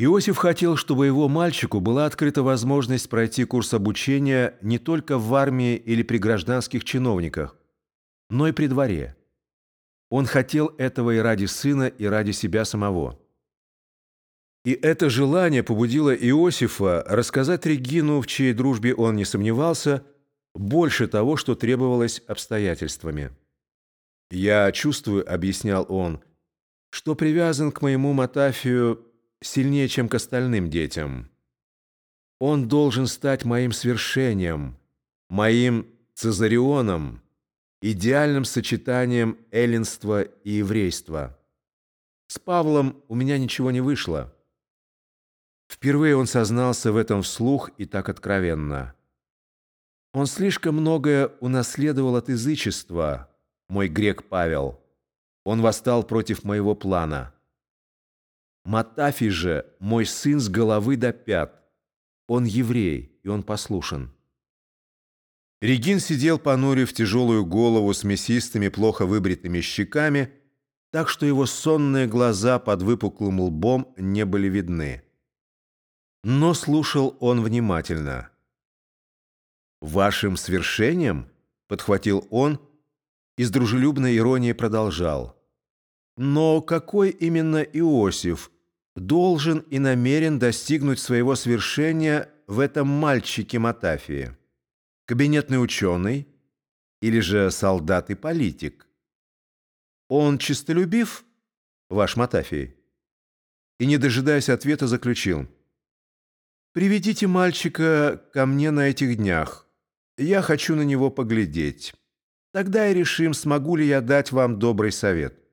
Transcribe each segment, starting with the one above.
Иосиф хотел, чтобы его мальчику была открыта возможность пройти курс обучения не только в армии или при гражданских чиновниках, но и при дворе. Он хотел этого и ради сына, и ради себя самого. И это желание побудило Иосифа рассказать Регину, в чьей дружбе он не сомневался, больше того, что требовалось обстоятельствами. «Я чувствую», — объяснял он, — «что привязан к моему Матафию сильнее, чем к остальным детям. Он должен стать моим свершением, моим цезарионом, идеальным сочетанием эллинства и еврейства. С Павлом у меня ничего не вышло». Впервые он сознался в этом вслух и так откровенно. Он слишком многое унаследовал от язычества, мой грек Павел. Он восстал против моего плана. Матафий же мой сын с головы до пят. Он еврей, и он послушен. Регин сидел, понурив тяжелую голову с мясистыми, плохо выбритыми щеками, так что его сонные глаза под выпуклым лбом не были видны. Но слушал он внимательно. «Вашим свершением?» — подхватил он и с дружелюбной иронией продолжал. «Но какой именно Иосиф должен и намерен достигнуть своего свершения в этом мальчике Матафии? Кабинетный ученый или же солдат и политик? Он чистолюбив, ваш Матафий?» И, не дожидаясь ответа, заключил – Приведите мальчика ко мне на этих днях. Я хочу на него поглядеть. Тогда и решим, смогу ли я дать вам добрый совет».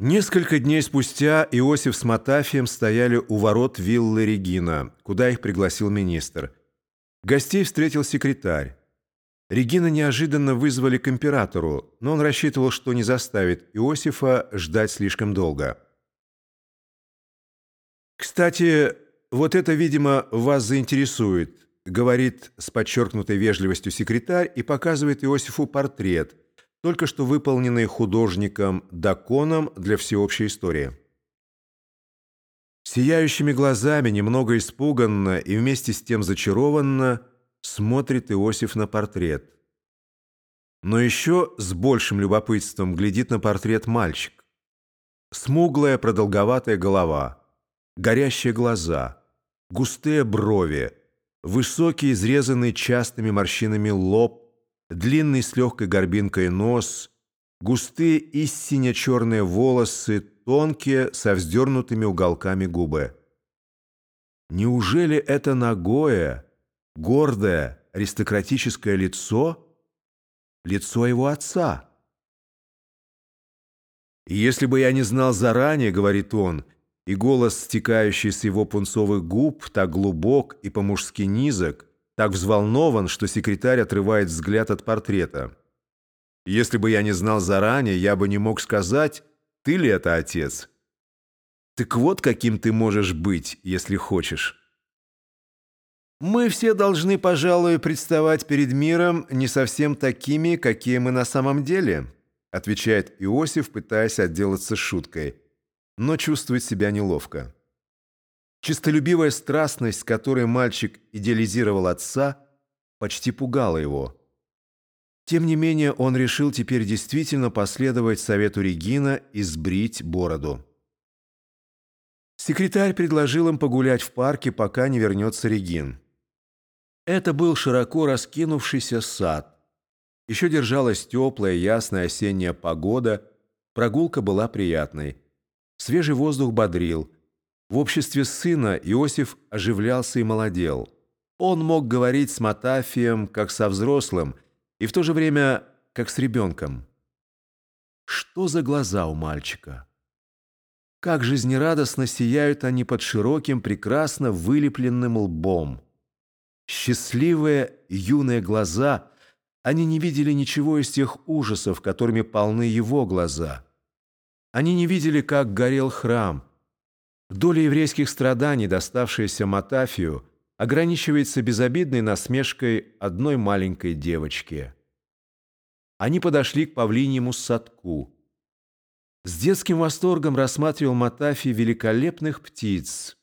Несколько дней спустя Иосиф с Матафием стояли у ворот виллы Регина, куда их пригласил министр. Гостей встретил секретарь. Регина неожиданно вызвали к императору, но он рассчитывал, что не заставит Иосифа ждать слишком долго. «Кстати, «Вот это, видимо, вас заинтересует», — говорит с подчеркнутой вежливостью секретарь и показывает Иосифу портрет, только что выполненный художником Даконом для всеобщей истории. Сияющими глазами, немного испуганно и вместе с тем зачарованно, смотрит Иосиф на портрет. Но еще с большим любопытством глядит на портрет мальчик. Смуглая продолговатая голова, горящие глаза — густые брови, высокий, изрезанный частыми морщинами лоб, длинный с легкой горбинкой нос, густые и сине-черные волосы, тонкие, со вздернутыми уголками губы. Неужели это ногое, гордое, аристократическое лицо — лицо его отца? «Если бы я не знал заранее, — говорит он, — и голос, стекающий с его пунцовых губ, так глубок и по-мужски низок, так взволнован, что секретарь отрывает взгляд от портрета. «Если бы я не знал заранее, я бы не мог сказать, ты ли это отец?» «Так вот каким ты можешь быть, если хочешь». «Мы все должны, пожалуй, представать перед миром не совсем такими, какие мы на самом деле», отвечает Иосиф, пытаясь отделаться шуткой – но чувствует себя неловко. Чистолюбивая страстность, которой мальчик идеализировал отца, почти пугала его. Тем не менее, он решил теперь действительно последовать совету Регина и сбрить бороду. Секретарь предложил им погулять в парке, пока не вернется Регин. Это был широко раскинувшийся сад. Еще держалась теплая, ясная осенняя погода, прогулка была приятной. Свежий воздух бодрил. В обществе сына Иосиф оживлялся и молодел. Он мог говорить с Матафием, как со взрослым, и в то же время, как с ребенком. Что за глаза у мальчика? Как жизнерадостно сияют они под широким, прекрасно вылепленным лбом. Счастливые юные глаза, они не видели ничего из тех ужасов, которыми полны его глаза – они не видели, как горел храм. Доля еврейских страданий, доставшаяся Матафию, ограничивается безобидной насмешкой одной маленькой девочки. Они подошли к павлиньему садку. С детским восторгом рассматривал Матафий великолепных птиц,